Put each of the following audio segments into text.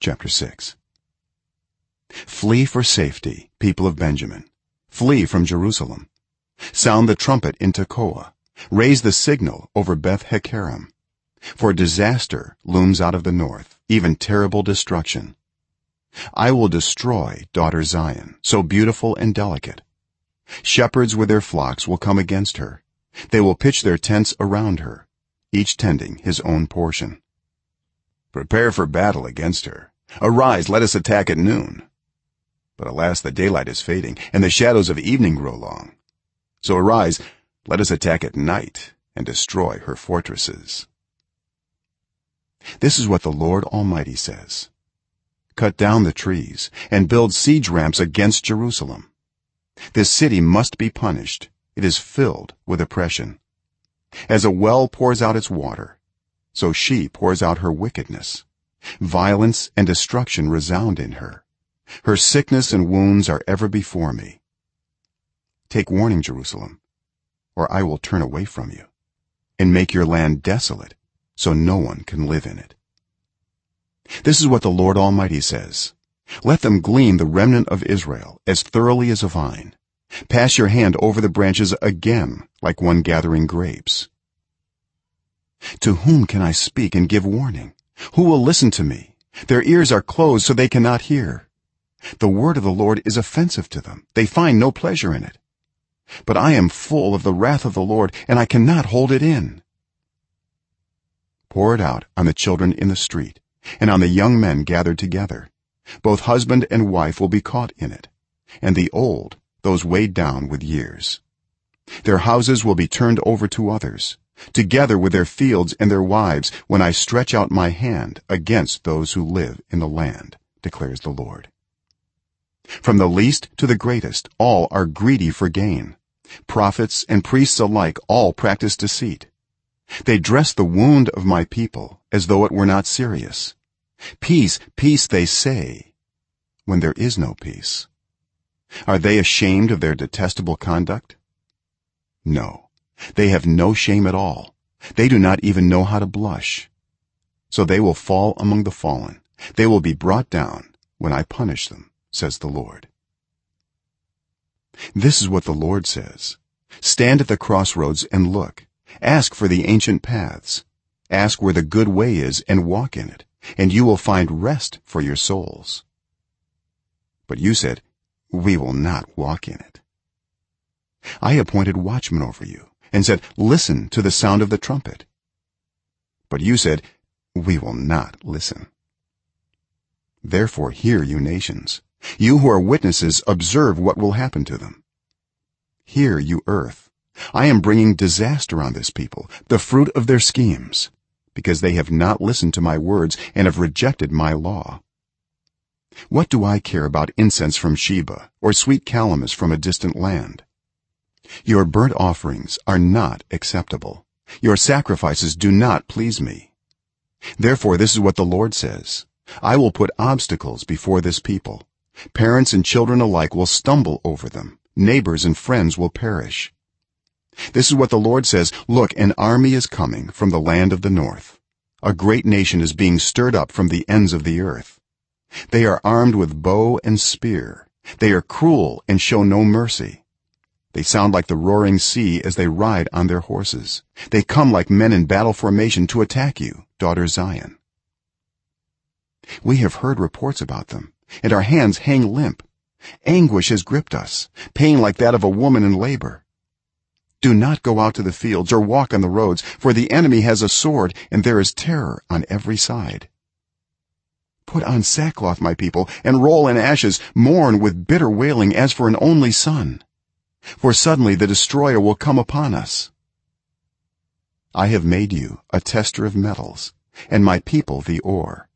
chapter 6 flee for safety people of benjamin. Flee from jerusalem. Sound the trumpet in tekoa. Raise the signal over beth hakkerem for disaster looms out of the north even terrible destruction. I will destroy daughter zion so beautiful and delicate. Shepherds with their flocks will come against her. They will pitch their tents around her each tending his own portion prepare for battle against her. Arise let us attack at noon. But alas the daylight is fading and the shadows of evening grow long. So arise let us attack at night and destroy her fortresses. This is what the lord almighty says. Cut down the trees and build siege ramps against jerusalem. This city must be punished. It is filled with oppression. As a well pours out its water so she pours out her wickedness. Violence and destruction resound in her. Her sickness and wounds are ever before me. Take warning jerusalem or i will turn away from you and make your land desolate so no one can live in it. This is what the lord almighty says. Let them glean the remnant of israel as thoroughly as a vine. Pass your hand over the branches again like one gathering grapes to whom can i speak and give warning? Who will listen to me? Their ears are closed so they cannot hear. The word of the lord is offensive to them. They find no pleasure in it. But i am full of the wrath of the lord and i cannot hold it in. Pour it out on the children in the street and on the young men gathered together. Both husband and wife will be caught in it and the old those weighed down with years. Their houses will be turned over to others together with their fields and their wives when i stretch out my hand against those who live in the land declares the lord. From the least to the greatest all are greedy for gain. Prophets and priests alike all practice deceit. They dress the wound of my people as though it were not serious. Peace peace they say when there is no peace. Are they ashamed of their detestable conduct? No they have no shame at all. They do not even know how to blush. So they will fall among the fallen. They will be brought down when i punish them says the lord. This is what the lord says. Stand at the crossroads and look. Ask for the ancient paths. Ask where the good way is and walk in it and you will find rest for your souls. But you said we will not walk in it. I appointed watchmen over you and said listen to the sound of the trumpet. But you said we will not listen. Therefore hear you nations. You who are witnesses observe what will happen to them. Hear you earth. I am bringing disaster on this people the fruit of their schemes because they have not listened to my words and have rejected my law. What do i care about incense from sheba or sweet calamus from a distant land your burnt offerings are not acceptable. Your sacrifices do not please me. Therefore this is what the lord says. I will put obstacles before this people. Parents and children alike will stumble over them. Neighbors and friends will perish. This is what the lord says. Look an army is coming from the land of the north. A great nation is being stirred up from the ends of the earth. They are armed with bow and spear. They are cruel and show no mercy they sound like the roaring sea as they ride on their horses. They come like men in battle formation to attack you daughter zion. We have heard reports about them and our hands hang limp. Anguish has gripped us pain like that of a woman in labor. Do not go out to the fields or walk on the roads for the enemy has a sword and there is terror on every side. Put on sackcloth my people and roll in ashes. Mourn with bitter wailing as for an only son for suddenly the destroyer will come upon us. I have made you a tester of metals and my people the ore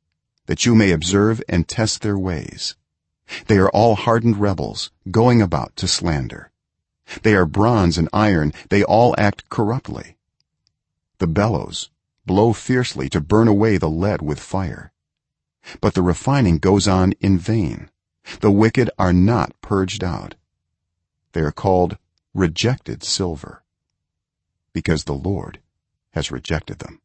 that you may observe and test their ways. They are all hardened rebels going about to slander. They are bronze and iron they all act corruptly. The bellows blow fiercely to burn away the lead with fire. But the refining goes on in vain. The wicked are not purged out they are called rejected silver because the lord has rejected them